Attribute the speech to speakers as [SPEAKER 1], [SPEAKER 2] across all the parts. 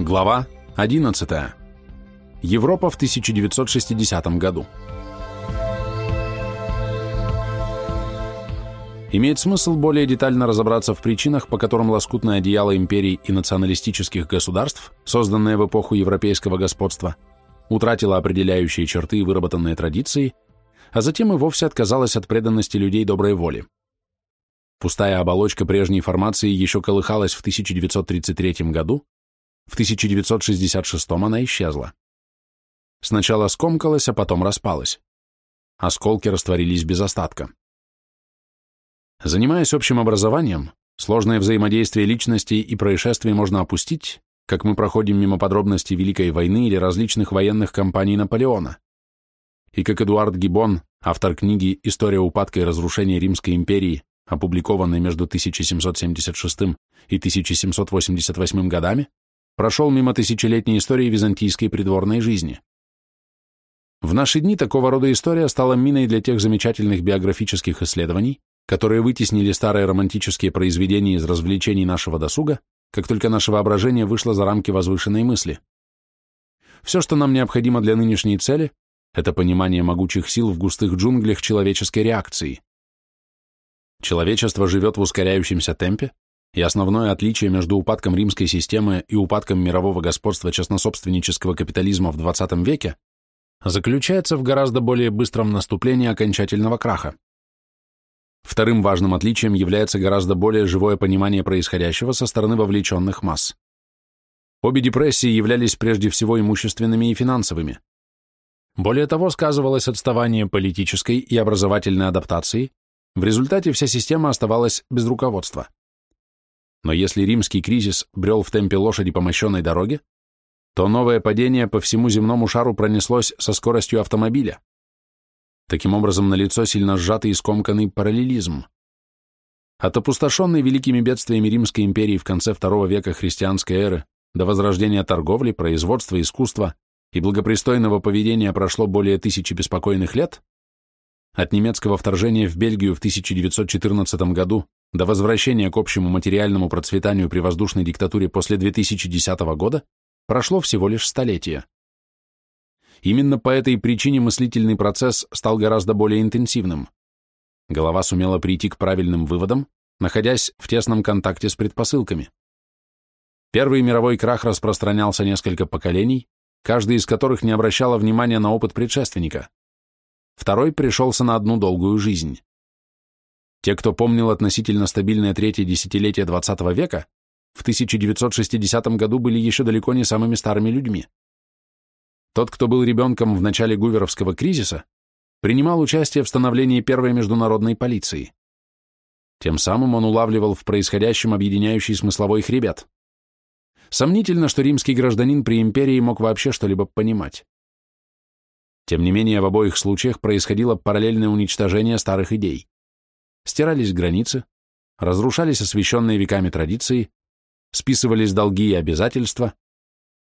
[SPEAKER 1] Глава 11. Европа в 1960 году. Имеет смысл более детально разобраться в причинах, по которым лоскутное одеяло империй и националистических государств, созданное в эпоху европейского господства, утратило определяющие черты и выработанные традиции, а затем и вовсе отказалось от преданности людей доброй воли. Пустая оболочка прежней формации еще колыхалась в 1933 году, в 1966 она исчезла. Сначала скомкалась, а потом распалась. Осколки растворились без остатка. Занимаясь общим образованием, сложное взаимодействие личностей и происшествий можно опустить, как мы проходим мимо подробностей Великой войны или различных военных кампаний Наполеона. И как Эдуард Гиббон, автор книги «История упадка и разрушения Римской империи», опубликованной между 1776 и 1788 годами, прошел мимо тысячелетней истории византийской придворной жизни. В наши дни такого рода история стала миной для тех замечательных биографических исследований, которые вытеснили старые романтические произведения из развлечений нашего досуга, как только наше воображение вышло за рамки возвышенной мысли. Все, что нам необходимо для нынешней цели, это понимание могучих сил в густых джунглях человеческой реакции. Человечество живет в ускоряющемся темпе, и основное отличие между упадком римской системы и упадком мирового господства частнособственнического капитализма в 20 веке заключается в гораздо более быстром наступлении окончательного краха. Вторым важным отличием является гораздо более живое понимание происходящего со стороны вовлеченных масс. Обе депрессии являлись прежде всего имущественными и финансовыми. Более того, сказывалось отставание политической и образовательной адаптации, в результате вся система оставалась без руководства. Но если римский кризис брел в темпе лошади по мощенной дороге, то новое падение по всему земному шару пронеслось со скоростью автомобиля. Таким образом, налицо сильно сжатый и скомканный параллелизм. От опустошенной великими бедствиями Римской империи в конце II века христианской эры до возрождения торговли, производства, искусства и благопристойного поведения прошло более тысячи беспокойных лет, от немецкого вторжения в Бельгию в 1914 году до возвращения к общему материальному процветанию при воздушной диктатуре после 2010 года прошло всего лишь столетие. Именно по этой причине мыслительный процесс стал гораздо более интенсивным. Голова сумела прийти к правильным выводам, находясь в тесном контакте с предпосылками. Первый мировой крах распространялся несколько поколений, каждый из которых не обращало внимания на опыт предшественника. Второй пришелся на одну долгую жизнь. Те, кто помнил относительно стабильное третье десятилетие XX века, в 1960 году были еще далеко не самыми старыми людьми. Тот, кто был ребенком в начале гуверовского кризиса, принимал участие в становлении первой международной полиции. Тем самым он улавливал в происходящем объединяющий смысловой хребет. Сомнительно, что римский гражданин при империи мог вообще что-либо понимать. Тем не менее, в обоих случаях происходило параллельное уничтожение старых идей. Стирались границы, разрушались освященные веками традиции, списывались долги и обязательства,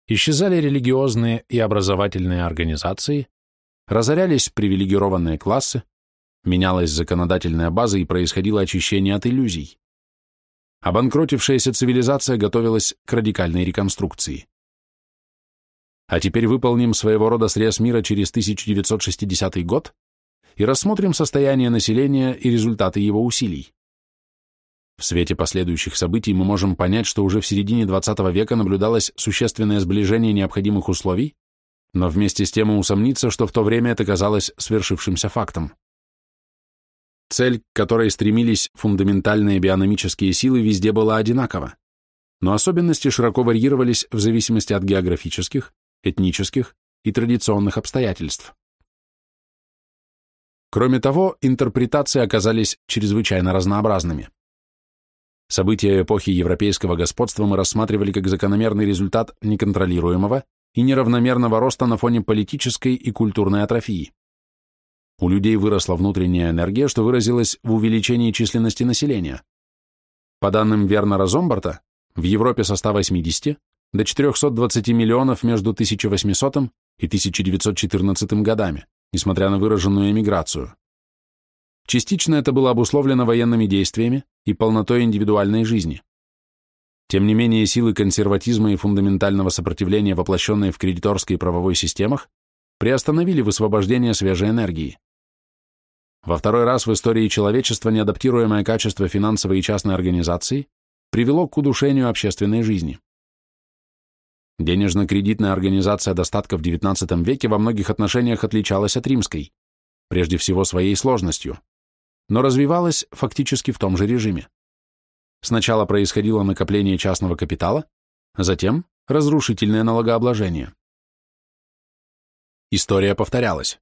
[SPEAKER 1] исчезали религиозные и образовательные организации, разорялись привилегированные классы, менялась законодательная база и происходило очищение от иллюзий. Обанкротившаяся цивилизация готовилась к радикальной реконструкции. А теперь выполним своего рода срез мира через 1960 год и рассмотрим состояние населения и результаты его усилий. В свете последующих событий мы можем понять, что уже в середине XX века наблюдалось существенное сближение необходимых условий, но вместе с тем усомниться, что в то время это казалось свершившимся фактом. Цель, к которой стремились фундаментальные биономические силы, везде была одинакова, но особенности широко варьировались в зависимости от географических, этнических и традиционных обстоятельств. Кроме того, интерпретации оказались чрезвычайно разнообразными. События эпохи европейского господства мы рассматривали как закономерный результат неконтролируемого и неравномерного роста на фоне политической и культурной атрофии. У людей выросла внутренняя энергия, что выразилось в увеличении численности населения. По данным Вернера Зомбарта, в Европе со 180 до 420 миллионов между 1800 и 1914 годами, несмотря на выраженную эмиграцию. Частично это было обусловлено военными действиями и полнотой индивидуальной жизни. Тем не менее, силы консерватизма и фундаментального сопротивления, воплощенные в кредиторской и правовой системах, приостановили высвобождение свежей энергии. Во второй раз в истории человечества неадаптируемое качество финансовой и частной организации привело к удушению общественной жизни. Денежно-кредитная организация достатка в XIX веке во многих отношениях отличалась от римской, прежде всего своей сложностью, но развивалась фактически в том же режиме. Сначала происходило накопление частного капитала, затем разрушительное налогообложение. История повторялась.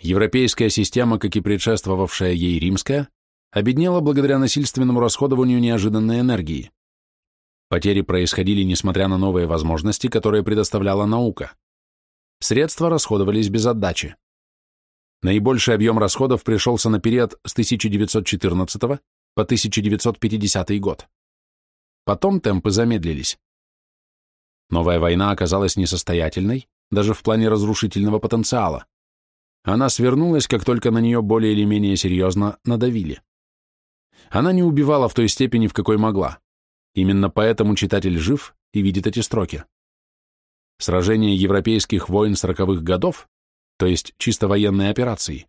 [SPEAKER 1] Европейская система, как и предшествовавшая ей римская, обеднела благодаря насильственному расходованию неожиданной энергии. Потери происходили несмотря на новые возможности, которые предоставляла наука. Средства расходовались без отдачи. Наибольший объем расходов пришелся на период с 1914 по 1950 год. Потом темпы замедлились. Новая война оказалась несостоятельной, даже в плане разрушительного потенциала. Она свернулась, как только на нее более или менее серьезно надавили. Она не убивала в той степени, в какой могла. Именно поэтому читатель жив и видит эти строки. Сражения европейских войн сороковых годов, то есть чисто военные операции,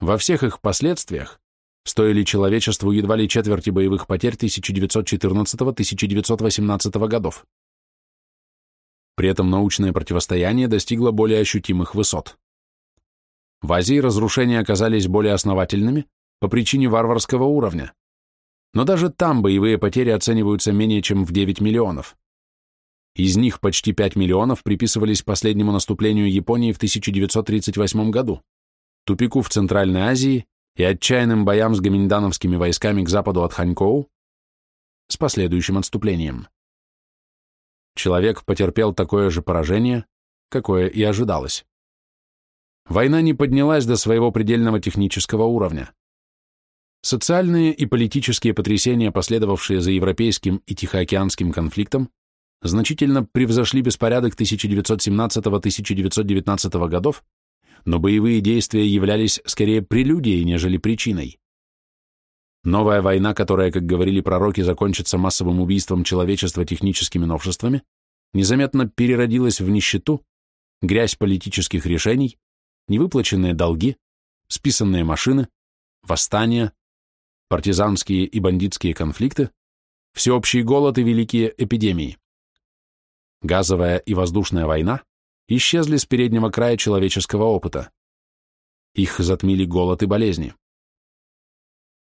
[SPEAKER 1] во всех их последствиях стоили человечеству едва ли четверти боевых потерь 1914-1918 годов. При этом научное противостояние достигло более ощутимых высот. В Азии разрушения оказались более основательными по причине варварского уровня. Но даже там боевые потери оцениваются менее чем в 9 миллионов. Из них почти 5 миллионов приписывались последнему наступлению Японии в 1938 году, тупику в Центральной Азии и отчаянным боям с гоминдановскими войсками к западу от Ханькоу с последующим отступлением. Человек потерпел такое же поражение, какое и ожидалось. Война не поднялась до своего предельного технического уровня. Социальные и политические потрясения, последовавшие за европейским и тихоокеанским конфликтом, значительно превзошли беспорядок 1917-1919 годов, но боевые действия являлись скорее прелюдией, нежели причиной. Новая война, которая, как говорили пророки, закончится массовым убийством человечества техническими новшествами, незаметно переродилась в нищету, грязь политических решений, невыплаченные долги, списанные машины, восстания, партизанские и бандитские конфликты, всеобщий голод и великие эпидемии. Газовая и воздушная война исчезли с переднего края человеческого опыта. Их затмили голод и болезни.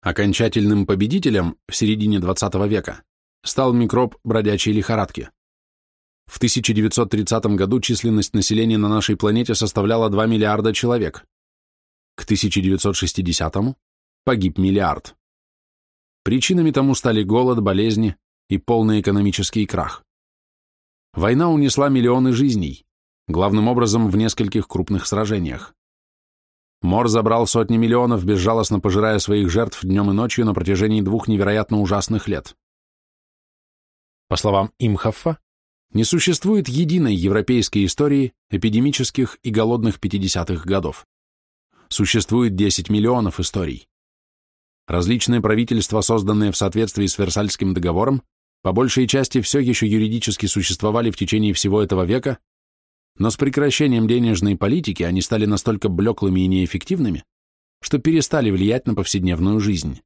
[SPEAKER 1] Окончательным победителем в середине XX века стал микроб бродячей лихорадки. В 1930 году численность населения на нашей планете составляла 2 миллиарда человек. К 1960 погиб миллиард. Причинами тому стали голод, болезни и полный экономический крах. Война унесла миллионы жизней, главным образом в нескольких крупных сражениях. Мор забрал сотни миллионов, безжалостно пожирая своих жертв днем и ночью на протяжении двух невероятно ужасных лет. По словам Имхоффа, не существует единой европейской истории эпидемических и голодных 50-х годов. Существует 10 миллионов историй. Различные правительства, созданные в соответствии с Версальским договором, по большей части все еще юридически существовали в течение всего этого века, но с прекращением денежной политики они стали настолько блеклыми и неэффективными, что перестали влиять на повседневную жизнь.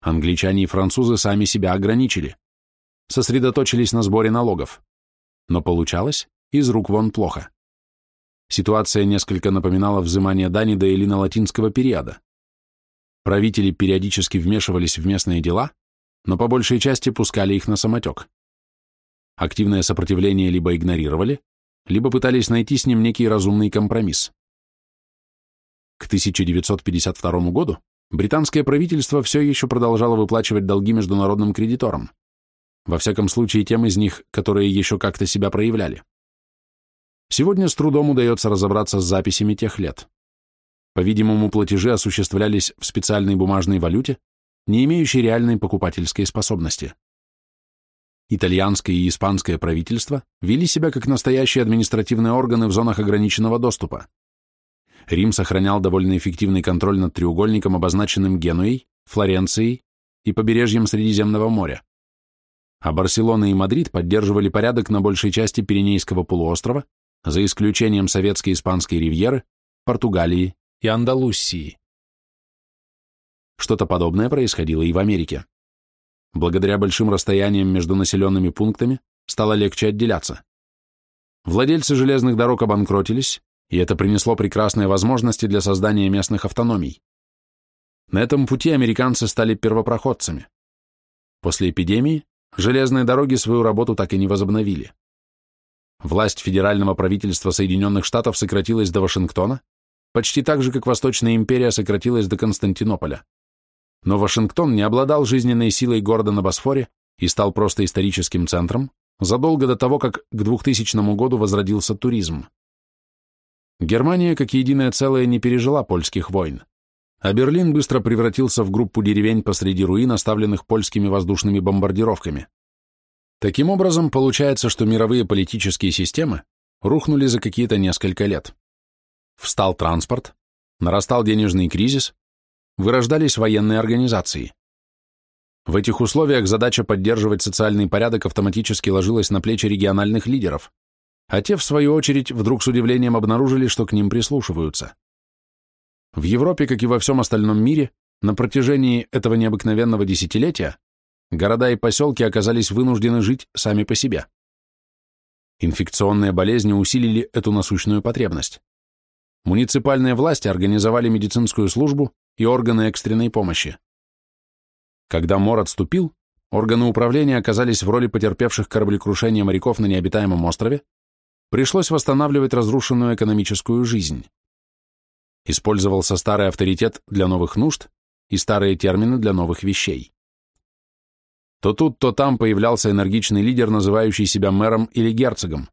[SPEAKER 1] Англичане и французы сами себя ограничили сосредоточились на сборе налогов. Но получалось из рук вон плохо. Ситуация несколько напоминала взимание дани до элино-латинского периода. Правители периодически вмешивались в местные дела, но по большей части пускали их на самотек. Активное сопротивление либо игнорировали, либо пытались найти с ним некий разумный компромисс. К 1952 году британское правительство все еще продолжало выплачивать долги международным кредиторам во всяком случае тем из них, которые еще как-то себя проявляли. Сегодня с трудом удается разобраться с записями тех лет. По-видимому, платежи осуществлялись в специальной бумажной валюте, не имеющей реальной покупательской способности. Итальянское и испанское правительства вели себя как настоящие административные органы в зонах ограниченного доступа. Рим сохранял довольно эффективный контроль над треугольником, обозначенным Генуей, Флоренцией и побережьем Средиземного моря а Барселона и Мадрид поддерживали порядок на большей части Пиренейского полуострова, за исключением советской и испанской ривьеры, Португалии и Андалусии. Что-то подобное происходило и в Америке. Благодаря большим расстояниям между населенными пунктами стало легче отделяться. Владельцы железных дорог обанкротились, и это принесло прекрасные возможности для создания местных автономий. На этом пути американцы стали первопроходцами. После эпидемии железные дороги свою работу так и не возобновили. Власть федерального правительства Соединенных Штатов сократилась до Вашингтона, почти так же, как Восточная империя сократилась до Константинополя. Но Вашингтон не обладал жизненной силой города на Босфоре и стал просто историческим центром задолго до того, как к 2000 году возродился туризм. Германия как единое целое не пережила польских войн, а Берлин быстро превратился в группу деревень посреди руин, оставленных польскими воздушными бомбардировками. Таким образом, получается, что мировые политические системы рухнули за какие-то несколько лет. Встал транспорт, нарастал денежный кризис, вырождались военные организации. В этих условиях задача поддерживать социальный порядок автоматически ложилась на плечи региональных лидеров, а те, в свою очередь, вдруг с удивлением обнаружили, что к ним прислушиваются. В Европе, как и во всем остальном мире, на протяжении этого необыкновенного десятилетия города и поселки оказались вынуждены жить сами по себе. Инфекционные болезни усилили эту насущную потребность. Муниципальные власти организовали медицинскую службу и органы экстренной помощи. Когда мор отступил, органы управления оказались в роли потерпевших кораблекрушение моряков на необитаемом острове, пришлось восстанавливать разрушенную экономическую жизнь. Использовался старый авторитет для новых нужд и старые термины для новых вещей. То тут, то там появлялся энергичный лидер, называющий себя мэром или герцогом,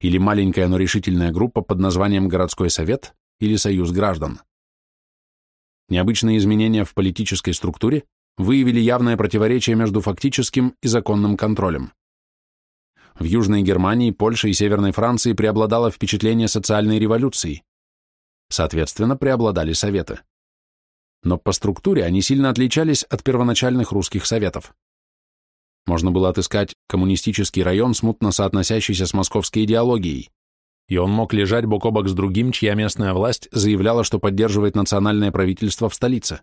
[SPEAKER 1] или маленькая, но решительная группа под названием «Городской совет» или «Союз граждан». Необычные изменения в политической структуре выявили явное противоречие между фактическим и законным контролем. В Южной Германии, Польше и Северной Франции преобладало впечатление социальной революции. Соответственно, преобладали советы. Но по структуре они сильно отличались от первоначальных русских советов. Можно было отыскать коммунистический район, смутно соотносящийся с московской идеологией, и он мог лежать бок о бок с другим, чья местная власть заявляла, что поддерживает национальное правительство в столице.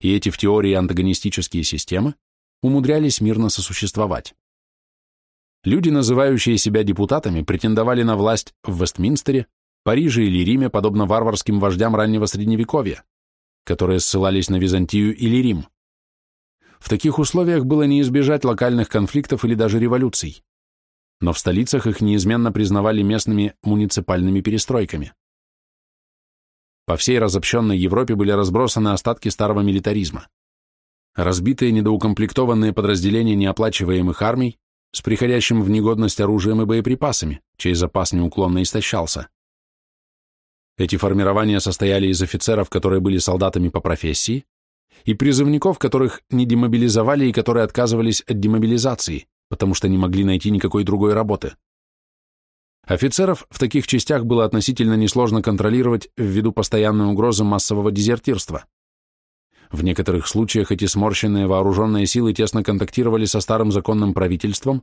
[SPEAKER 1] И эти в теории антагонистические системы умудрялись мирно сосуществовать. Люди, называющие себя депутатами, претендовали на власть в Вестминстере, Париже или Риме, подобно варварским вождям раннего Средневековья, которые ссылались на Византию или Рим. В таких условиях было не избежать локальных конфликтов или даже революций. Но в столицах их неизменно признавали местными муниципальными перестройками. По всей разобщенной Европе были разбросаны остатки старого милитаризма. Разбитые недоукомплектованные подразделения неоплачиваемых армий с приходящим в негодность оружием и боеприпасами, чей запас неуклонно истощался. Эти формирования состояли из офицеров, которые были солдатами по профессии, и призывников, которых не демобилизовали и которые отказывались от демобилизации, потому что не могли найти никакой другой работы. Офицеров в таких частях было относительно несложно контролировать ввиду постоянной угрозы массового дезертирства. В некоторых случаях эти сморщенные вооруженные силы тесно контактировали со старым законным правительством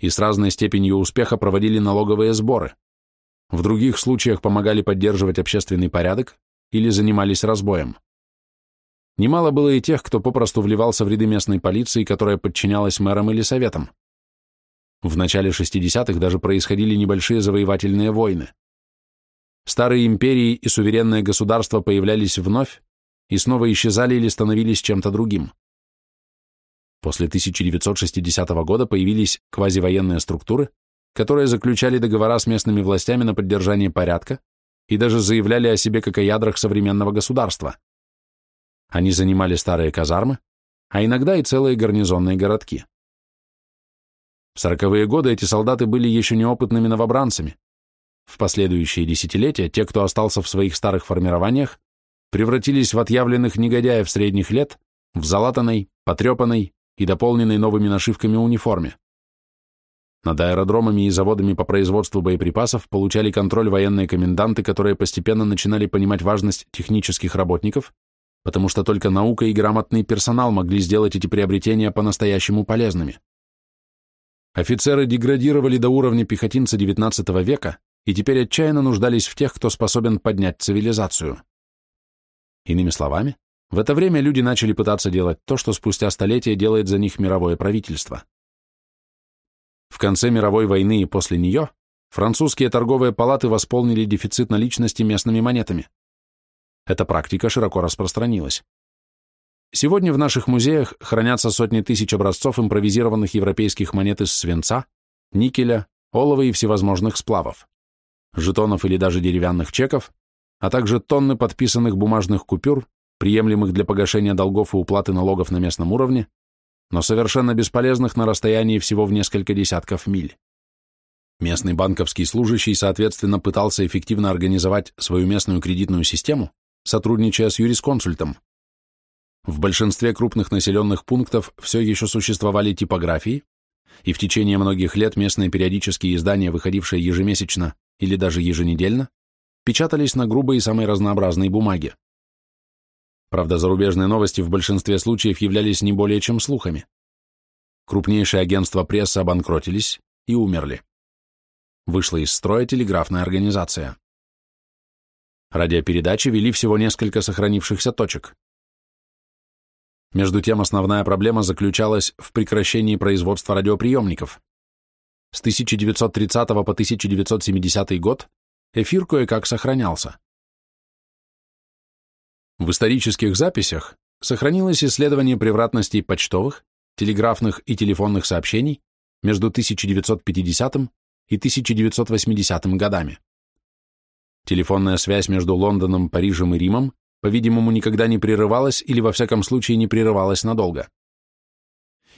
[SPEAKER 1] и с разной степенью успеха проводили налоговые сборы. В других случаях помогали поддерживать общественный порядок или занимались разбоем. Немало было и тех, кто попросту вливался в ряды местной полиции, которая подчинялась мэрам или советам. В начале 60-х даже происходили небольшие завоевательные войны. Старые империи и суверенные государства появлялись вновь и снова исчезали или становились чем-то другим. После 1960 года появились квазивоенные структуры, которые заключали договора с местными властями на поддержание порядка и даже заявляли о себе как о ядрах современного государства. Они занимали старые казармы, а иногда и целые гарнизонные городки. В сороковые годы эти солдаты были еще неопытными новобранцами. В последующие десятилетия те, кто остался в своих старых формированиях, превратились в отъявленных негодяев средних лет в залатанной, потрепанной и дополненной новыми нашивками униформе. Над аэродромами и заводами по производству боеприпасов получали контроль военные коменданты, которые постепенно начинали понимать важность технических работников потому что только наука и грамотный персонал могли сделать эти приобретения по-настоящему полезными. Офицеры деградировали до уровня пехотинца XIX века и теперь отчаянно нуждались в тех, кто способен поднять цивилизацию. Иными словами, в это время люди начали пытаться делать то, что спустя столетия делает за них мировое правительство. В конце мировой войны и после нее французские торговые палаты восполнили дефицит наличности местными монетами. Эта практика широко распространилась. Сегодня в наших музеях хранятся сотни тысяч образцов импровизированных европейских монет из свинца, никеля, олова и всевозможных сплавов, жетонов или даже деревянных чеков, а также тонны подписанных бумажных купюр, приемлемых для погашения долгов и уплаты налогов на местном уровне, но совершенно бесполезных на расстоянии всего в несколько десятков миль. Местный банковский служащий, соответственно, пытался эффективно организовать свою местную кредитную систему, сотрудничая с юрисконсультом. В большинстве крупных населенных пунктов все еще существовали типографии, и в течение многих лет местные периодические издания, выходившие ежемесячно или даже еженедельно, печатались на грубой и самой разнообразной бумаге. Правда, зарубежные новости в большинстве случаев являлись не более чем слухами. Крупнейшие агентства прессы обанкротились и умерли. Вышла из строя телеграфная организация. Радиопередачи вели всего несколько сохранившихся точек. Между тем, основная проблема заключалась в прекращении производства радиоприемников. С 1930 по 1970 год эфир кое-как сохранялся. В исторических записях сохранилось исследование превратностей почтовых, телеграфных и телефонных сообщений между 1950 и 1980 годами. Телефонная связь между Лондоном, Парижем и Римом, по-видимому, никогда не прерывалась или, во всяком случае, не прерывалась надолго.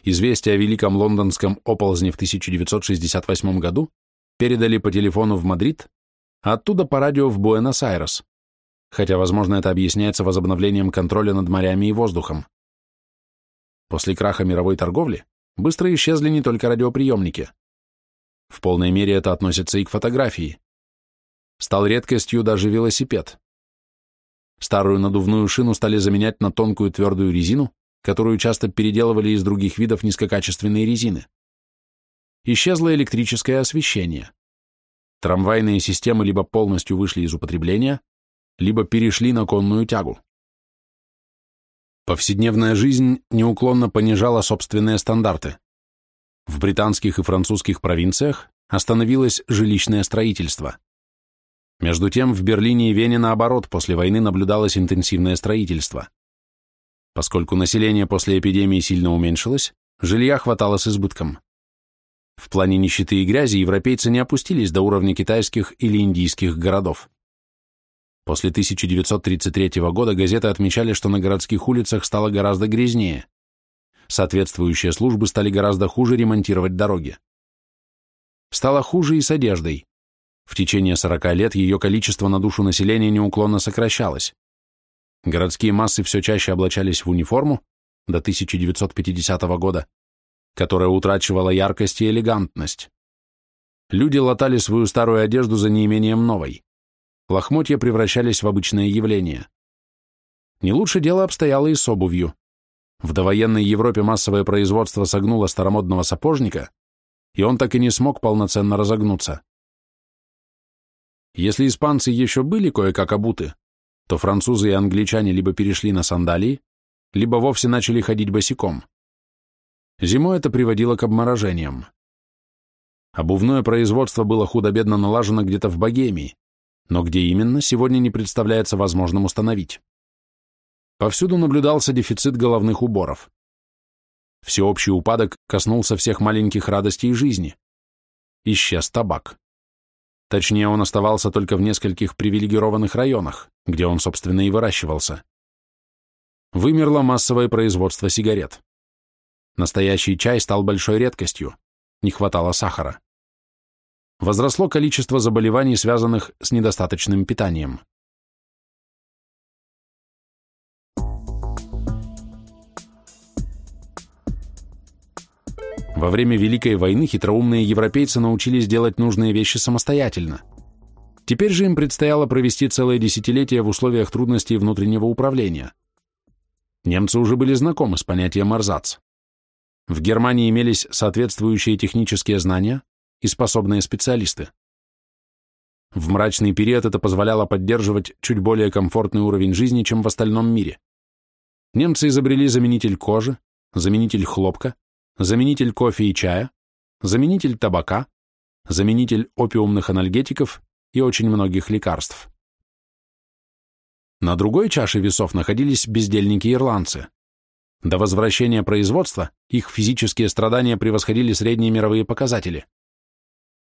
[SPEAKER 1] Известие о великом лондонском оползне в 1968 году передали по телефону в Мадрид, а оттуда по радио в Буэнос-Айрес, хотя, возможно, это объясняется возобновлением контроля над морями и воздухом. После краха мировой торговли быстро исчезли не только радиоприемники. В полной мере это относится и к фотографии. Стал редкостью даже велосипед. Старую надувную шину стали заменять на тонкую твердую резину, которую часто переделывали из других видов низкокачественной резины. Исчезло электрическое освещение. Трамвайные системы либо полностью вышли из употребления, либо перешли на конную тягу. Повседневная жизнь неуклонно понижала собственные стандарты. В британских и французских провинциях остановилось жилищное строительство. Между тем, в Берлине и Вене, наоборот, после войны наблюдалось интенсивное строительство. Поскольку население после эпидемии сильно уменьшилось, жилья хватало с избытком. В плане нищеты и грязи европейцы не опустились до уровня китайских или индийских городов. После 1933 года газеты отмечали, что на городских улицах стало гораздо грязнее. Соответствующие службы стали гораздо хуже ремонтировать дороги. Стало хуже и с одеждой. В течение 40 лет ее количество на душу населения неуклонно сокращалось. Городские массы все чаще облачались в униформу до 1950 года, которая утрачивала яркость и элегантность. Люди латали свою старую одежду за неимением новой. Лохмотья превращались в обычное явление. Не лучше дело обстояло и с обувью. В довоенной Европе массовое производство согнуло старомодного сапожника, и он так и не смог полноценно разогнуться. Если испанцы еще были кое-как обуты, то французы и англичане либо перешли на сандалии, либо вовсе начали ходить босиком. Зимой это приводило к обморожениям. Обувное производство было худо-бедно налажено где-то в Богемии, но где именно, сегодня не представляется возможным установить. Повсюду наблюдался дефицит головных уборов. Всеобщий упадок коснулся всех маленьких радостей жизни. Исчез табак. Точнее, он оставался только в нескольких привилегированных районах, где он, собственно, и выращивался. Вымерло массовое производство сигарет. Настоящий чай стал большой редкостью, не хватало сахара. Возросло количество заболеваний, связанных с недостаточным питанием. Во время Великой войны хитроумные европейцы научились делать нужные вещи самостоятельно. Теперь же им предстояло провести целое десятилетие в условиях трудностей внутреннего управления. Немцы уже были знакомы с понятием «эрзац». В Германии имелись соответствующие технические знания и способные специалисты. В мрачный период это позволяло поддерживать чуть более комфортный уровень жизни, чем в остальном мире. Немцы изобрели заменитель кожи, заменитель хлопка, заменитель кофе и чая, заменитель табака, заменитель опиумных анальгетиков и очень многих лекарств. На другой чаше весов находились бездельники-ирландцы. До возвращения производства их физические страдания превосходили средние мировые показатели.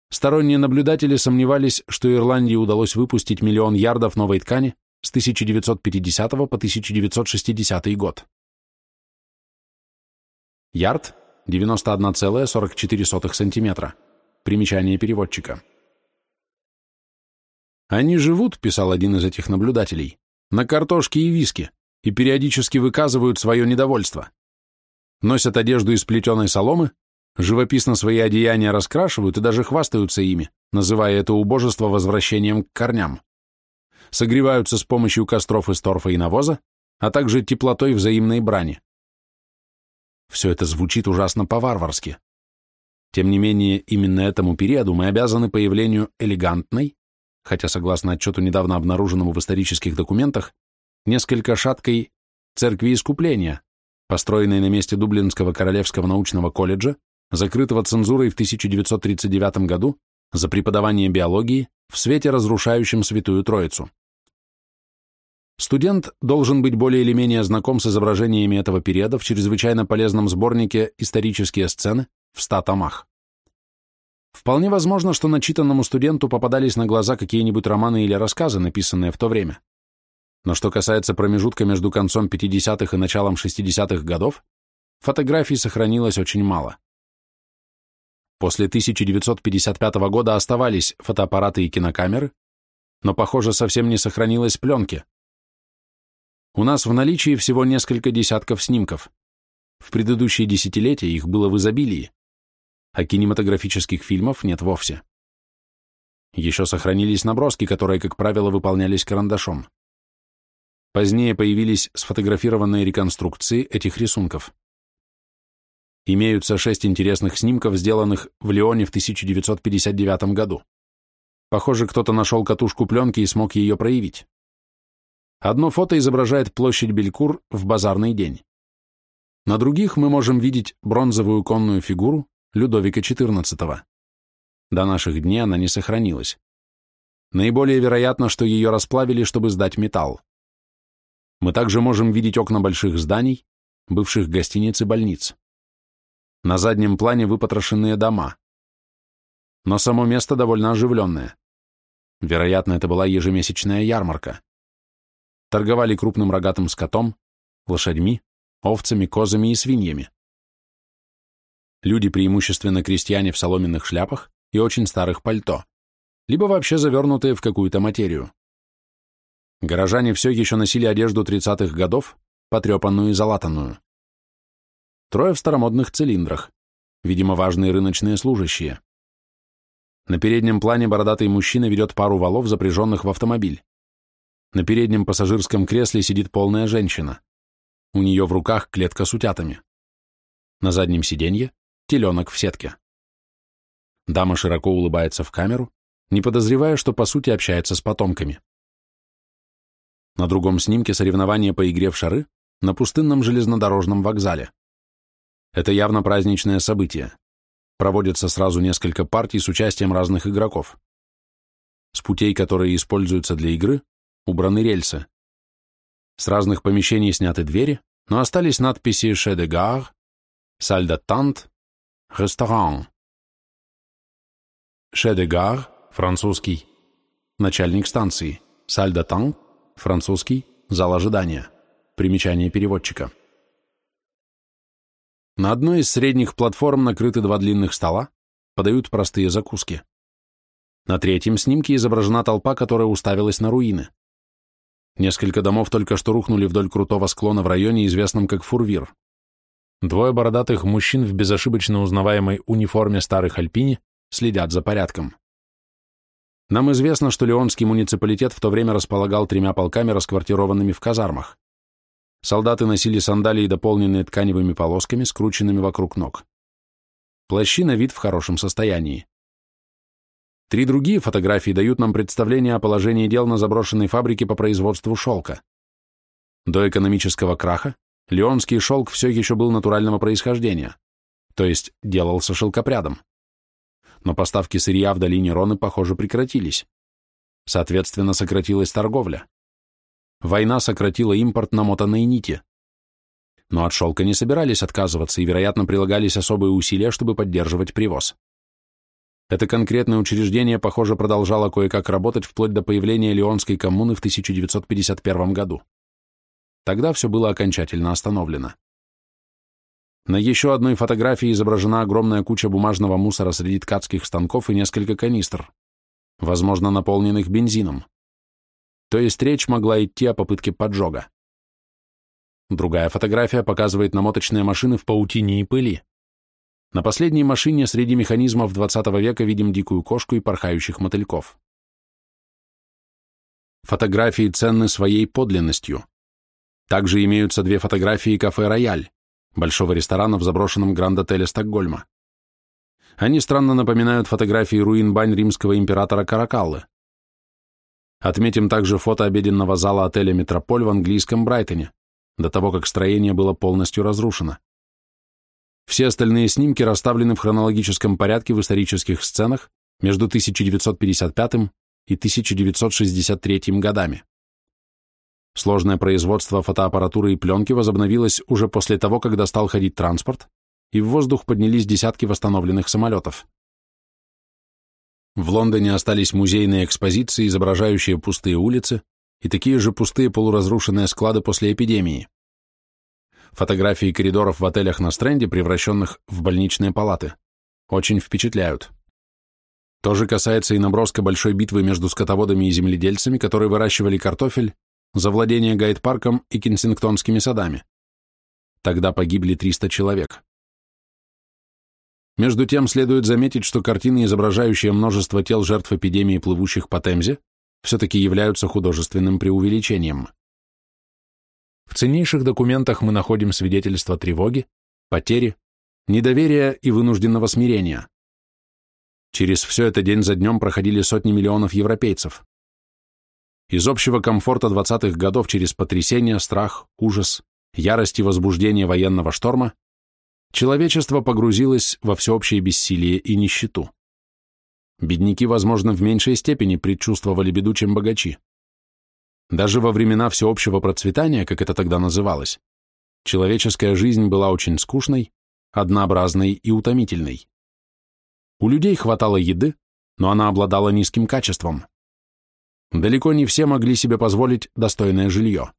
[SPEAKER 1] Сторонние наблюдатели сомневались, что Ирландии удалось выпустить миллион ярдов новой ткани с 1950 по 1960 год. Ярд – 91,44 см. Примечание переводчика. «Они живут», – писал один из этих наблюдателей, – «на картошке и виске и периодически выказывают свое недовольство. Носят одежду из плетеной соломы, живописно свои одеяния раскрашивают и даже хвастаются ими, называя это убожество возвращением к корням. Согреваются с помощью костров из торфа и навоза, а также теплотой взаимной брани. Все это звучит ужасно по-варварски. Тем не менее, именно этому периоду мы обязаны появлению элегантной, хотя, согласно отчету, недавно обнаруженному в исторических документах, несколько шаткой церкви искупления, построенной на месте Дублинского Королевского научного колледжа, закрытого цензурой в 1939 году за преподавание биологии в свете разрушающем Святую Троицу. Студент должен быть более или менее знаком с изображениями этого периода в чрезвычайно полезном сборнике «Исторические сцены» в ста томах. Вполне возможно, что начитанному студенту попадались на глаза какие-нибудь романы или рассказы, написанные в то время. Но что касается промежутка между концом 50-х и началом 60-х годов, фотографий сохранилось очень мало. После 1955 года оставались фотоаппараты и кинокамеры, но, похоже, совсем не сохранилось пленки. У нас в наличии всего несколько десятков снимков. В предыдущие десятилетия их было в изобилии, а кинематографических фильмов нет вовсе. Еще сохранились наброски, которые, как правило, выполнялись карандашом. Позднее появились сфотографированные реконструкции этих рисунков. Имеются шесть интересных снимков, сделанных в Лионе в 1959 году. Похоже, кто-то нашел катушку пленки и смог ее проявить. Одно фото изображает площадь Белькур в базарный день. На других мы можем видеть бронзовую конную фигуру Людовика XIV. До наших дней она не сохранилась. Наиболее вероятно, что ее расплавили, чтобы сдать металл. Мы также можем видеть окна больших зданий, бывших гостиниц и больниц. На заднем плане выпотрошенные дома. Но само место довольно оживленное. Вероятно, это была ежемесячная ярмарка. Торговали крупным рогатым скотом, лошадьми, овцами, козами и свиньями. Люди преимущественно крестьяне в соломенных шляпах и очень старых пальто, либо вообще завернутые в какую-то материю. Горожане все еще носили одежду 30-х годов, потрепанную и залатанную. Трое в старомодных цилиндрах, видимо, важные рыночные служащие. На переднем плане бородатый мужчина ведет пару валов, запряженных в автомобиль. На переднем пассажирском кресле сидит полная женщина. У нее в руках клетка с утятами. На заднем сиденье – теленок в сетке. Дама широко улыбается в камеру, не подозревая, что по сути общается с потомками. На другом снимке соревнования по игре в шары на пустынном железнодорожном вокзале. Это явно праздничное событие. Проводятся сразу несколько партий с участием разных игроков. С путей, которые используются для игры, убраны рельсы. С разных помещений сняты двери, но остались надписи «Ше де гар», «Саль d'attente», «Ресторан». «Ше де гар» — французский, начальник станции, «Саль d'attente» Французский. Зал ожидания. Примечание переводчика. На одной из средних платформ накрыты два длинных стола, подают простые закуски. На третьем снимке изображена толпа, которая уставилась на руины. Несколько домов только что рухнули вдоль крутого склона в районе, известном как Фурвир. Двое бородатых мужчин в безошибочно узнаваемой униформе старых альпини следят за порядком. Нам известно, что Леонский муниципалитет в то время располагал тремя полками, расквартированными в казармах. Солдаты носили сандалии, дополненные тканевыми полосками, скрученными вокруг ног. Плащи на вид в хорошем состоянии. Три другие фотографии дают нам представление о положении дел на заброшенной фабрике по производству шелка. До экономического краха леонский шелк все еще был натурального происхождения, то есть делался шелкопрядом. Но поставки сырья в долине Роны, похоже, прекратились. Соответственно, сократилась торговля. Война сократила импорт намотанной нити. Но от шелка не собирались отказываться и, вероятно, прилагались особые усилия, чтобы поддерживать привоз. Это конкретное учреждение, похоже, продолжало кое-как работать вплоть до появления Леонской коммуны в 1951 году. Тогда все было окончательно остановлено. На еще одной фотографии изображена огромная куча бумажного мусора среди ткацких станков и несколько канистр, возможно, наполненных бензином то есть речь могла идти о попытке поджога. Другая фотография показывает намоточные машины в паутине и пыли. На последней машине среди механизмов 20 века видим дикую кошку и порхающих мотыльков. Фотографии ценны своей подлинностью. Также имеются две фотографии кафе «Рояль», большого ресторана в заброшенном гранд-отеле Стокгольма. Они странно напоминают фотографии руин бань римского императора Каракаллы. Отметим также фото обеденного зала отеля «Метрополь» в английском Брайтоне, до того, как строение было полностью разрушено. Все остальные снимки расставлены в хронологическом порядке в исторических сценах между 1955 и 1963 годами. Сложное производство фотоаппаратуры и пленки возобновилось уже после того, когда стал ходить транспорт, и в воздух поднялись десятки восстановленных самолетов. В Лондоне остались музейные экспозиции, изображающие пустые улицы, и такие же пустые полуразрушенные склады после эпидемии. Фотографии коридоров в отелях на Стрэнде, превращенных в больничные палаты, очень впечатляют. То же касается и наброска большой битвы между скотоводами и земледельцами, которые выращивали картофель за владение Гайд-парком и Кенсингтонскими садами. Тогда погибли 300 человек. Между тем, следует заметить, что картины, изображающие множество тел жертв эпидемии, плывущих по Темзе, все-таки являются художественным преувеличением. В ценнейших документах мы находим свидетельства тревоги, потери, недоверия и вынужденного смирения. Через все это день за днем проходили сотни миллионов европейцев. Из общего комфорта 20-х годов через потрясение, страх, ужас, ярость и возбуждение военного шторма человечество погрузилось во всеобщее бессилие и нищету. Бедняки, возможно, в меньшей степени предчувствовали беду, чем богачи. Даже во времена всеобщего процветания, как это тогда называлось, человеческая жизнь была очень скучной, однообразной и утомительной. У людей хватало еды, но она обладала низким качеством. Далеко не все могли себе позволить достойное жилье.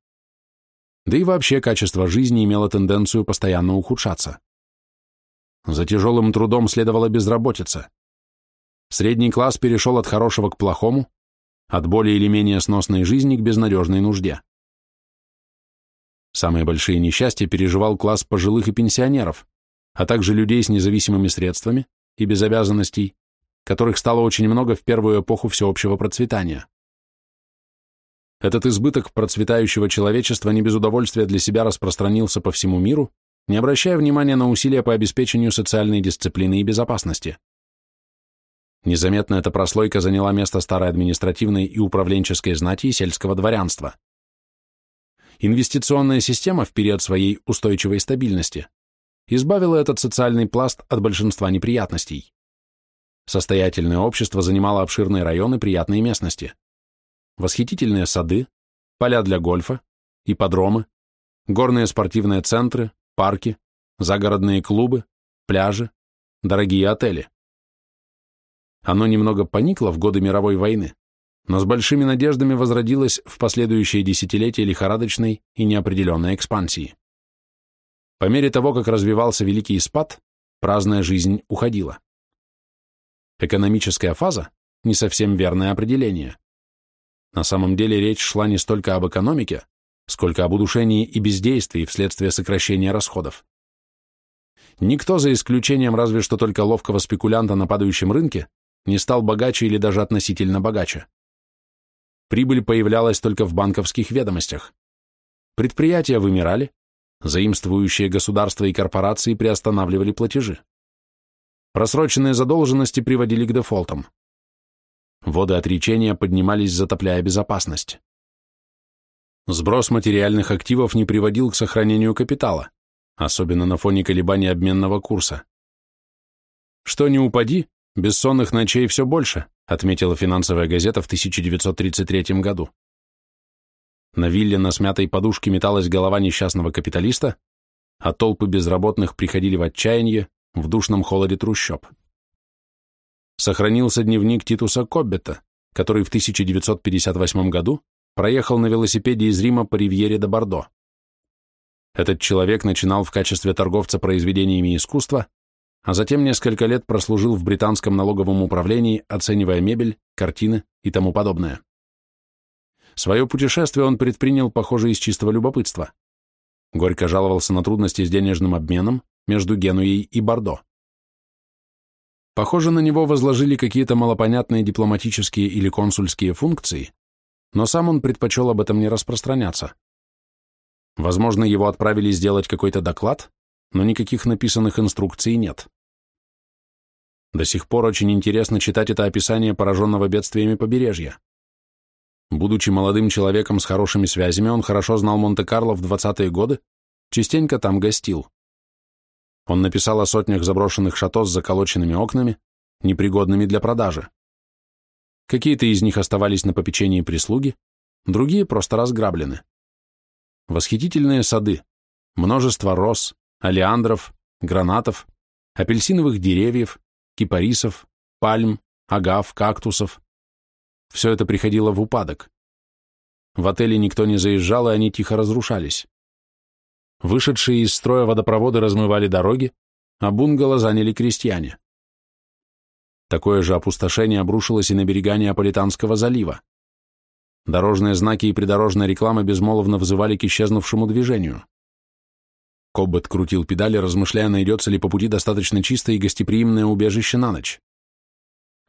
[SPEAKER 1] Да и вообще качество жизни имело тенденцию постоянно ухудшаться. За тяжелым трудом следовала безработица. Средний класс перешел от хорошего к плохому, от более или менее сносной жизни к безнадежной нужде. Самые большие несчастья переживал класс пожилых и пенсионеров, а также людей с независимыми средствами и без обязанностей, которых стало очень много в первую эпоху всеобщего процветания. Этот избыток процветающего человечества не без удовольствия для себя распространился по всему миру не обращая внимания на усилия по обеспечению социальной дисциплины и безопасности. Незаметно эта прослойка заняла место старой административной и управленческой знати и сельского дворянства. Инвестиционная система в период своей устойчивой стабильности избавила этот социальный пласт от большинства неприятностей. Состоятельное общество занимало обширные районы приятной местности. Восхитительные сады, поля для гольфа, ипподромы, горные спортивные центры, парки, загородные клубы, пляжи, дорогие отели. Оно немного поникло в годы мировой войны, но с большими надеждами возродилось в последующие десятилетия лихорадочной и неопределенной экспансии. По мере того, как развивался Великий спад, праздная жизнь уходила. Экономическая фаза – не совсем верное определение. На самом деле речь шла не столько об экономике, сколько об удушении и бездействии вследствие сокращения расходов. Никто, за исключением разве что только ловкого спекулянта на падающем рынке, не стал богаче или даже относительно богаче. Прибыль появлялась только в банковских ведомостях. Предприятия вымирали, заимствующие государства и корпорации приостанавливали платежи. Просроченные задолженности приводили к дефолтам. Воды отречения поднимались, затопляя безопасность. Сброс материальных активов не приводил к сохранению капитала, особенно на фоне колебаний обменного курса. Что не упади, бессонных ночей все больше, отметила финансовая газета в 1933 году. На вилле на смятой подушке металась голова несчастного капиталиста, а толпы безработных приходили в отчаяние в душном холоде трущоб. Сохранился дневник Титуса Коббета, который в 1958 году проехал на велосипеде из Рима по Ривьере до Бордо. Этот человек начинал в качестве торговца произведениями искусства, а затем несколько лет прослужил в британском налоговом управлении, оценивая мебель, картины и тому подобное. Свое путешествие он предпринял, похоже, из чистого любопытства. Горько жаловался на трудности с денежным обменом между Генуей и Бордо. Похоже, на него возложили какие-то малопонятные дипломатические или консульские функции, но сам он предпочел об этом не распространяться. Возможно, его отправили сделать какой-то доклад, но никаких написанных инструкций нет. До сих пор очень интересно читать это описание пораженного бедствиями побережья. Будучи молодым человеком с хорошими связями, он хорошо знал Монте-Карло в 20-е годы, частенько там гостил. Он написал о сотнях заброшенных шато с заколоченными окнами, непригодными для продажи. Какие-то из них оставались на попечении прислуги, другие просто разграблены. Восхитительные сады, множество роз, алиандров, гранатов, апельсиновых деревьев, кипарисов, пальм, агав, кактусов, все это приходило в упадок. В отеле никто не заезжал, и они тихо разрушались. Вышедшие из строя водопроводы размывали дороги, а бунгало заняли крестьяне. Такое же опустошение обрушилось и на берега Неаполитанского залива. Дорожные знаки и придорожная реклама безмолвно взывали к исчезнувшему движению. Коббет крутил педали, размышляя, найдется ли по пути достаточно чистое и гостеприимное убежище на ночь.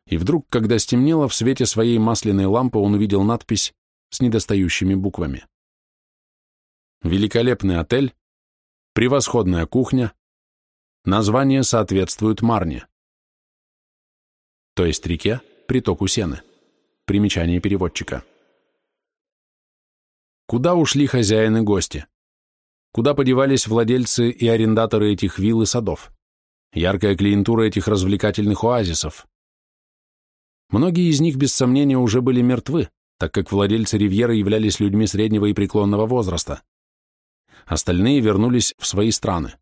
[SPEAKER 1] И вдруг, когда стемнело, в свете своей масляной лампы он увидел надпись с недостающими буквами. Великолепный отель, превосходная кухня, название соответствует Марне. То есть реке, притоку Сены. Примечание переводчика. Куда ушли хозяины гости? Куда подевались владельцы и арендаторы этих вилл и садов? Яркая клиентура этих развлекательных оазисов. Многие из них, без сомнения, уже были мертвы, так как владельцы Ривьеры являлись людьми среднего и преклонного возраста. Остальные вернулись в свои страны,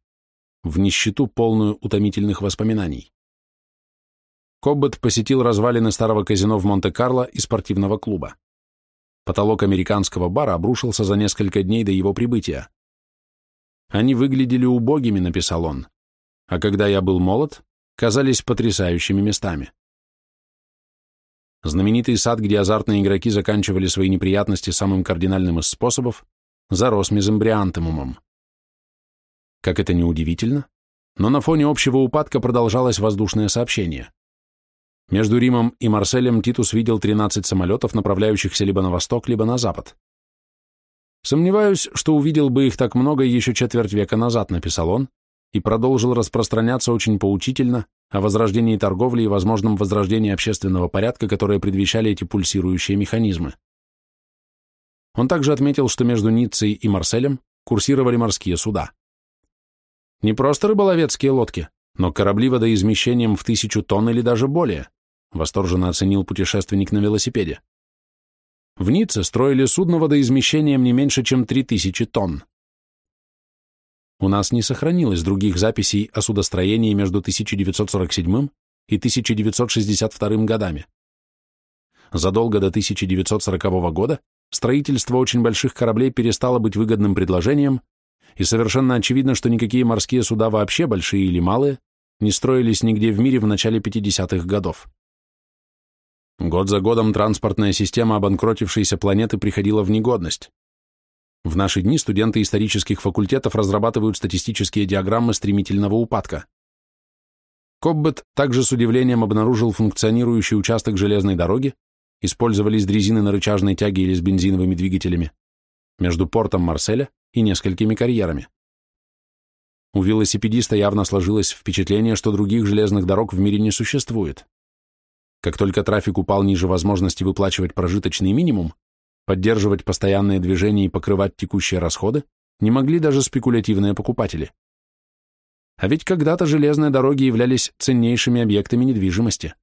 [SPEAKER 1] в нищету, полную утомительных воспоминаний. Коббет посетил развалины старого казино в Монте-Карло и спортивного клуба. Потолок американского бара обрушился за несколько дней до его прибытия. «Они выглядели убогими», — написал он, «а когда я был молод, казались потрясающими местами». Знаменитый сад, где азартные игроки заканчивали свои неприятности самым кардинальным из способов, зарос мезембриантемумом. Как это ни удивительно, но на фоне общего упадка продолжалось воздушное сообщение. Между Римом и Марселем Титус видел 13 самолетов, направляющихся либо на восток, либо на запад. Сомневаюсь, что увидел бы их так много еще четверть века назад, написал он, и продолжил распространяться очень поучительно о возрождении торговли и возможном возрождении общественного порядка, которые предвещали эти пульсирующие механизмы. Он также отметил, что между Ниццей и Марселем курсировали морские суда. Не просто рыболовецкие лодки, но корабли водоизмещением в тысячу тонн или даже более, восторженно оценил путешественник на велосипеде. В Ницце строили судно водоизмещением не меньше, чем 3000 тонн. У нас не сохранилось других записей о судостроении между 1947 и 1962 годами. Задолго до 1940 года строительство очень больших кораблей перестало быть выгодным предложением, и совершенно очевидно, что никакие морские суда вообще, большие или малые, не строились нигде в мире в начале 50-х годов. Год за годом транспортная система обанкротившейся планеты приходила в негодность. В наши дни студенты исторических факультетов разрабатывают статистические диаграммы стремительного упадка. Коббет также с удивлением обнаружил функционирующий участок железной дороги, использовались дрезины на рычажной тяге или с бензиновыми двигателями, между портом Марселя и несколькими карьерами. У велосипедиста явно сложилось впечатление, что других железных дорог в мире не существует. Как только трафик упал ниже возможности выплачивать прожиточный минимум, поддерживать постоянное движение и покрывать текущие расходы, не могли даже спекулятивные покупатели. А ведь когда-то железные дороги являлись ценнейшими объектами недвижимости.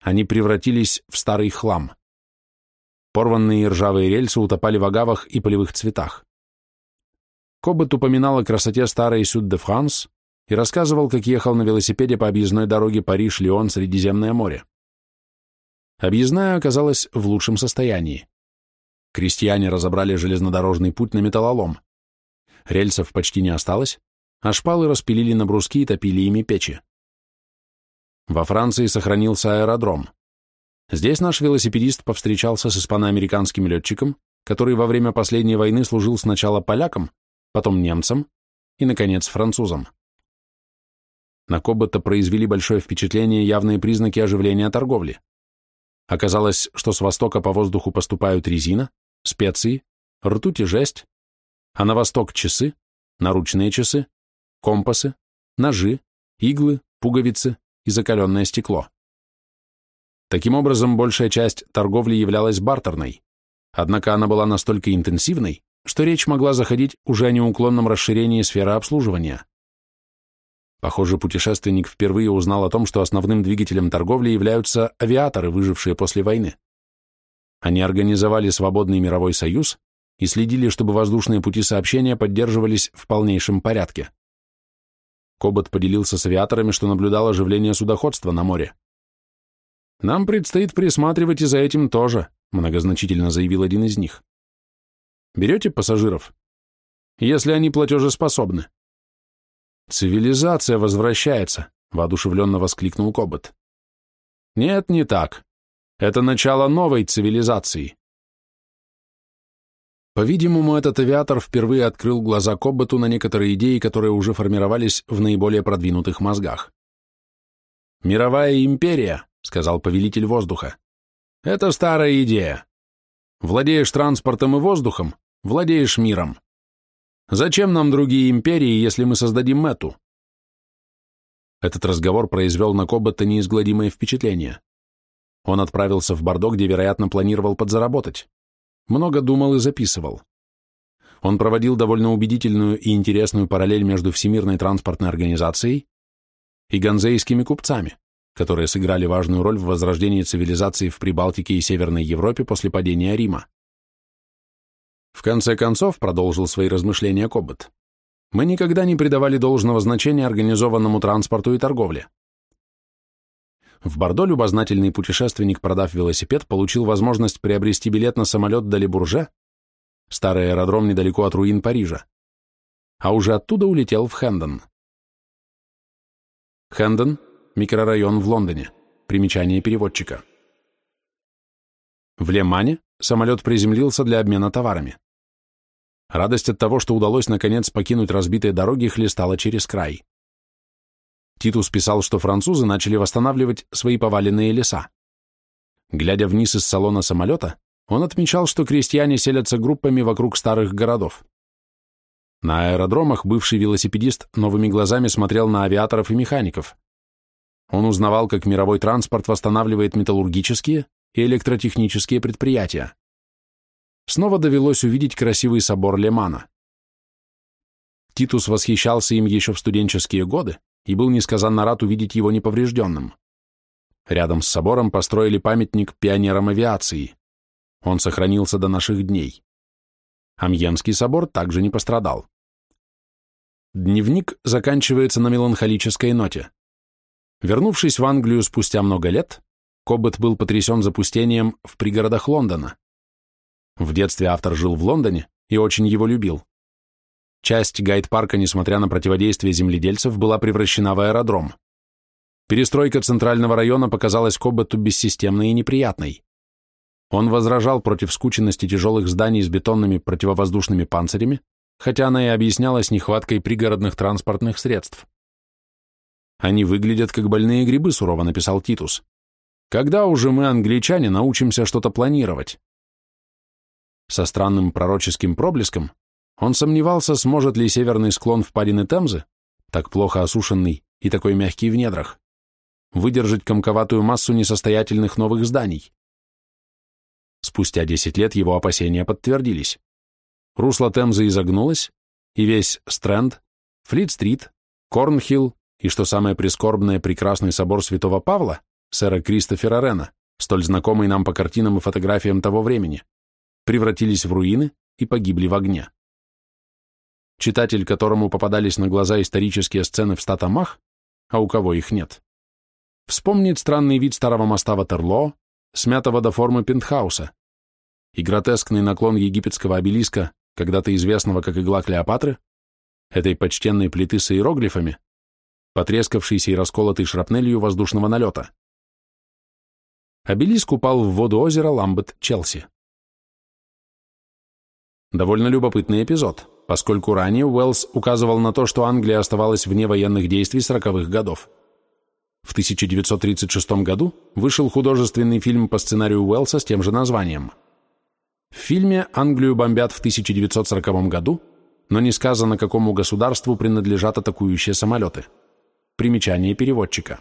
[SPEAKER 1] Они превратились в старый хлам. Порванные ржавые рельсы утопали в агавах и полевых цветах. Кобот упоминал о красоте старой Сюд-де-Франс и рассказывал, как ехал на велосипеде по объездной дороге Париж-Лион Средиземное море. Объездная оказалась в лучшем состоянии. Крестьяне разобрали железнодорожный путь на металлолом. Рельсов почти не осталось, а шпалы распилили на бруски и топили ими печи. Во Франции сохранился аэродром. Здесь наш велосипедист повстречался с испано-американским летчиком, который во время последней войны служил сначала полякам, потом немцам и, наконец, французам. На Кобота произвели большое впечатление явные признаки оживления торговли. Оказалось, что с востока по воздуху поступают резина, специи, ртуть и жесть, а на восток часы, наручные часы, компасы, ножи, иглы, пуговицы и закаленное стекло. Таким образом, большая часть торговли являлась бартерной, однако она была настолько интенсивной, что речь могла заходить уже о неуклонном расширении сферы обслуживания. Похоже, путешественник впервые узнал о том, что основным двигателем торговли являются авиаторы, выжившие после войны. Они организовали свободный мировой союз и следили, чтобы воздушные пути сообщения поддерживались в полнейшем порядке. Кобот поделился с авиаторами, что наблюдал оживление судоходства на море. «Нам предстоит присматривать и за этим тоже», многозначительно заявил один из них. «Берете пассажиров? Если они платежеспособны». «Цивилизация возвращается», — воодушевленно воскликнул Кобот. «Нет, не так. Это начало новой цивилизации». По-видимому, этот авиатор впервые открыл глаза Кобботу на некоторые идеи, которые уже формировались в наиболее продвинутых мозгах. «Мировая империя», — сказал повелитель воздуха, — «это старая идея. Владеешь транспортом и воздухом, владеешь миром. Зачем нам другие империи, если мы создадим эту? Этот разговор произвел на Кобота неизгладимое впечатление. Он отправился в Бордо, где, вероятно, планировал подзаработать. Много думал и записывал. Он проводил довольно убедительную и интересную параллель между Всемирной транспортной организацией и ганзейскими купцами, которые сыграли важную роль в возрождении цивилизации в Прибалтике и Северной Европе после падения Рима. В конце концов, продолжил свои размышления Кобот, мы никогда не придавали должного значения организованному транспорту и торговле. В Бордо любознательный путешественник, продав велосипед, получил возможность приобрести билет на самолет до Лебурже, старый аэродром недалеко от руин Парижа, а уже оттуда улетел в Хэндон. Хэндон – микрорайон в Лондоне. Примечание переводчика. В Лемане самолет приземлился для обмена товарами. Радость от того, что удалось наконец покинуть разбитые дороги, хлестала через край. Титус писал, что французы начали восстанавливать свои поваленные леса. Глядя вниз из салона самолета, он отмечал, что крестьяне селятся группами вокруг старых городов. На аэродромах бывший велосипедист новыми глазами смотрел на авиаторов и механиков. Он узнавал, как мировой транспорт восстанавливает металлургические, и электротехнические предприятия. Снова довелось увидеть красивый собор Лемана. Титус восхищался им еще в студенческие годы и был несказанно рад увидеть его неповрежденным. Рядом с собором построили памятник пионерам авиации. Он сохранился до наших дней. Амьенский собор также не пострадал. Дневник заканчивается на меланхолической ноте. Вернувшись в Англию спустя много лет, Коббет был потрясен запустением в пригородах Лондона. В детстве автор жил в Лондоне и очень его любил. Часть гайд-парка, несмотря на противодействие земледельцев, была превращена в аэродром. Перестройка центрального района показалась Коббету бессистемной и неприятной. Он возражал против скученности тяжелых зданий с бетонными противовоздушными панцирями, хотя она и объяснялась нехваткой пригородных транспортных средств. «Они выглядят как больные грибы», — сурово написал Титус. Когда уже мы, англичане, научимся что-то планировать? Со странным пророческим проблеском Он сомневался, сможет ли северный склон впадины Темзы, так плохо осушенный и такой мягкий в недрах, выдержать комковатую массу несостоятельных новых зданий. Спустя 10 лет его опасения подтвердились. Русло Темзы изогнулось, и весь Стрэнд, Флит-стрит, Корнхилл и, что самое прискорбное, прекрасный собор святого Павла, сэра Кристофера Рена, столь знакомый нам по картинам и фотографиям того времени, превратились в руины и погибли в огне. Читатель, которому попадались на глаза исторические сцены в статомах, а у кого их нет, вспомнит странный вид старого моста Ватерлоо, смятого до формы пентхауса, и гротескный наклон египетского обелиска, когда-то известного как игла Клеопатры, этой почтенной плиты с иероглифами, потрескавшейся и расколотой шрапнелью воздушного налета. Обелиск упал в воду озера Ламбет-Челси. Довольно любопытный эпизод, поскольку ранее Уэллс указывал на то, что Англия оставалась вне военных действий сороковых годов. В 1936 году вышел художественный фильм по сценарию Уэллса с тем же названием. В фильме Англию бомбят в 1940 году, но не сказано, какому государству принадлежат атакующие самолеты. Примечание переводчика.